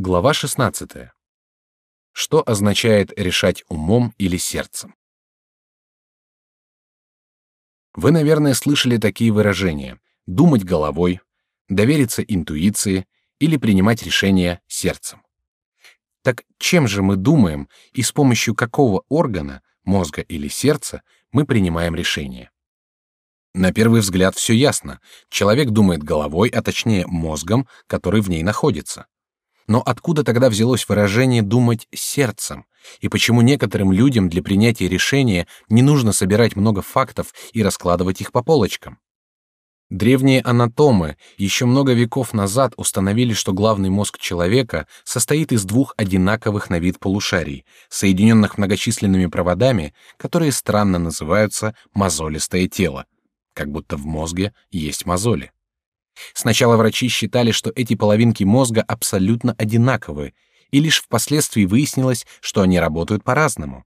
Глава 16. Что означает решать умом или сердцем? Вы, наверное, слышали такие выражения: думать головой, довериться интуиции или принимать решения сердцем. Так чем же мы думаем и с помощью какого органа, мозга или сердца, мы принимаем решения? На первый взгляд все ясно. Человек думает головой, а точнее мозгом, который в ней находится. Но откуда тогда взялось выражение «думать сердцем»? И почему некоторым людям для принятия решения не нужно собирать много фактов и раскладывать их по полочкам? Древние анатомы еще много веков назад установили, что главный мозг человека состоит из двух одинаковых на вид полушарий, соединенных многочисленными проводами, которые странно называются мозолистое тело, как будто в мозге есть мозоли. Сначала врачи считали, что эти половинки мозга абсолютно одинаковы, и лишь впоследствии выяснилось, что они работают по-разному.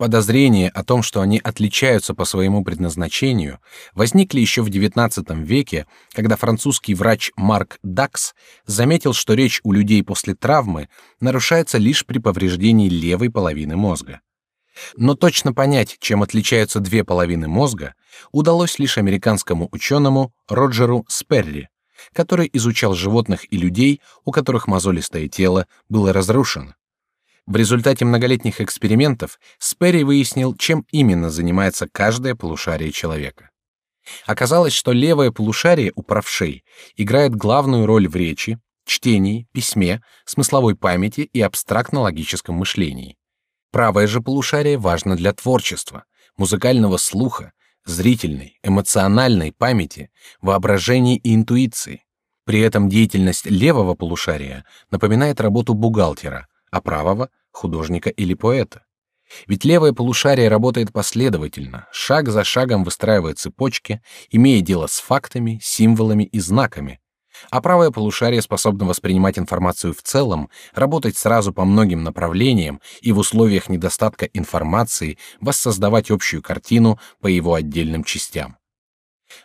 Подозрения о том, что они отличаются по своему предназначению, возникли еще в XIX веке, когда французский врач Марк Дакс заметил, что речь у людей после травмы нарушается лишь при повреждении левой половины мозга. Но точно понять, чем отличаются две половины мозга, удалось лишь американскому ученому Роджеру Сперри, который изучал животных и людей, у которых мозолистое тело было разрушено. В результате многолетних экспериментов Сперри выяснил, чем именно занимается каждое полушарие человека. Оказалось, что левое полушарие у правшей играет главную роль в речи, чтении, письме, смысловой памяти и абстрактно-логическом мышлении. Правое же полушарие важно для творчества, музыкального слуха, зрительной, эмоциональной памяти, воображения и интуиции. При этом деятельность левого полушария напоминает работу бухгалтера, а правого — художника или поэта. Ведь левое полушарие работает последовательно, шаг за шагом выстраивая цепочки, имея дело с фактами, символами и знаками, а правое полушарие способно воспринимать информацию в целом, работать сразу по многим направлениям и в условиях недостатка информации воссоздавать общую картину по его отдельным частям.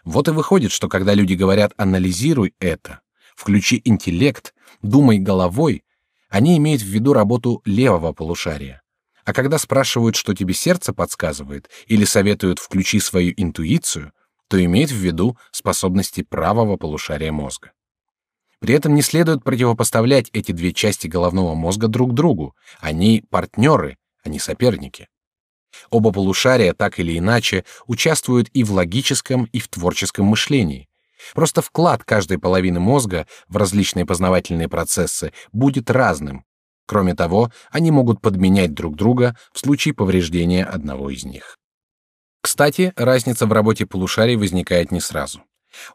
Вот и выходит, что когда люди говорят «анализируй это», «включи интеллект», «думай головой», они имеют в виду работу левого полушария. А когда спрашивают, что тебе сердце подсказывает, или советуют «включи свою интуицию», то имеют в виду способности правого полушария мозга. При этом не следует противопоставлять эти две части головного мозга друг другу. Они партнеры, а не соперники. Оба полушария так или иначе участвуют и в логическом, и в творческом мышлении. Просто вклад каждой половины мозга в различные познавательные процессы будет разным. Кроме того, они могут подменять друг друга в случае повреждения одного из них. Кстати, разница в работе полушарий возникает не сразу.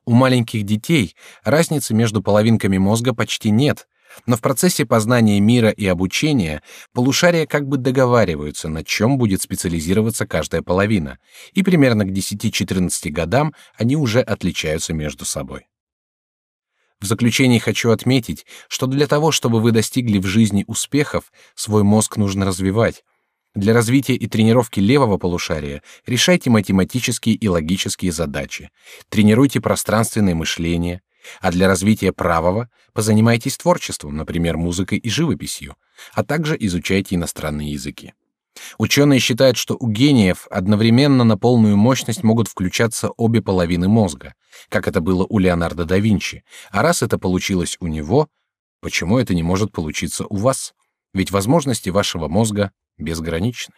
У маленьких детей разницы между половинками мозга почти нет, но в процессе познания мира и обучения полушария как бы договариваются, на чем будет специализироваться каждая половина, и примерно к 10-14 годам они уже отличаются между собой. В заключение хочу отметить, что для того, чтобы вы достигли в жизни успехов, свой мозг нужно развивать, для развития и тренировки левого полушария решайте математические и логические задачи, тренируйте пространственное мышление, а для развития правого позанимайтесь творчеством, например, музыкой и живописью, а также изучайте иностранные языки. Ученые считают, что у гениев одновременно на полную мощность могут включаться обе половины мозга, как это было у Леонардо да Винчи. А раз это получилось у него, почему это не может получиться у вас? Ведь возможности вашего мозга безграничны.